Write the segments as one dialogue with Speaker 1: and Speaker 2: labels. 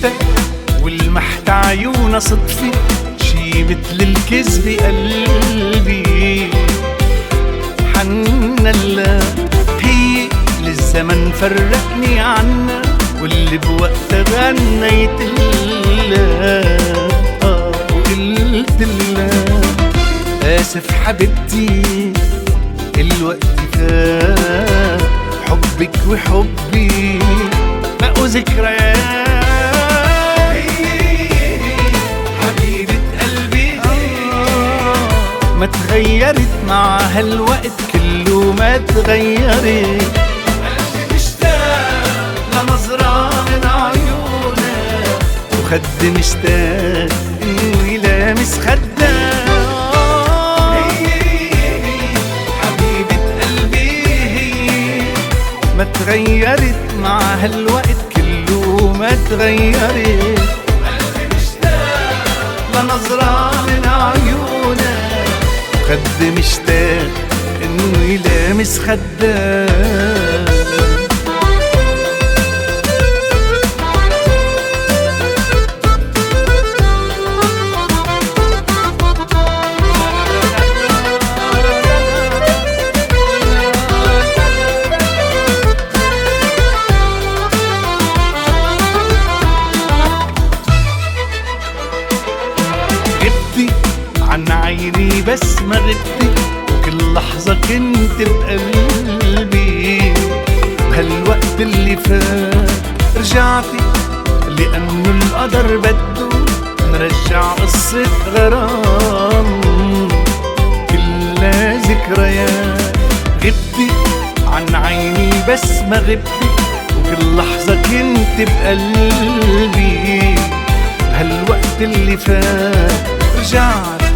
Speaker 1: شفتك والمحت عيونها صدفة شي مثل الكذب قلبي. حنة لا هي للزمن فرقني عنا واللي بوقتها غنيت لها آه وقلت لها آسف حبيبتي الوقت فات حبك وحبي. بقوا ذكريات ما تغيرت مع هالوقت كله ما تغيرت قلبي مشتاق لنظرة من عيونك وخد مشتاق انه يلامس خدك ما تغيرت مع هالوقت كله ما تغيرت قلبي مشتاق لنظرة خد مشتاق إنه يلامس خدك. بس ما غبتي كل لحظة كنت بقلبي. بهالوقت اللي فات رجعتي. لأنه القدر بده نرجع قصة غرام. كلها ذكريات غبتي. عن عيني بس ما غبتي. وكل لحظة كنت بقلبي. هالوقت اللي فات رجعت.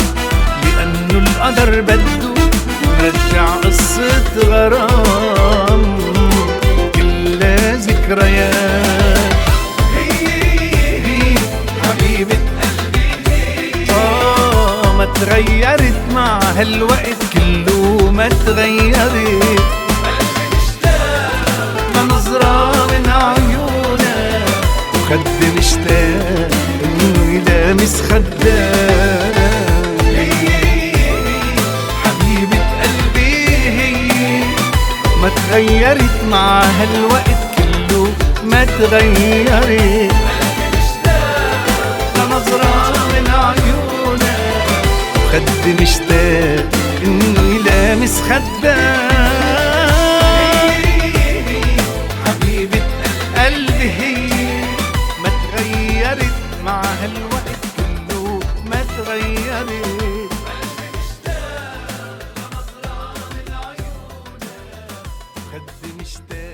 Speaker 1: القدر بده نرجع قصة غرام. كلها ذكريات. هي حبيبة قلبي آه ما تغيرت مع هالوقت كله ما تغيرت. نظرة من عيونك. وخد مشتاق إنه يلامس خدك. اتغيرت مع هالوقت كله ما تغيرت. نظرة من عيونك وخد مشتاق إني لامس خدك. حبيبة قلبي هي ما تغيرت مع هالوقت كله ما تغيرت. Mukaddim işte.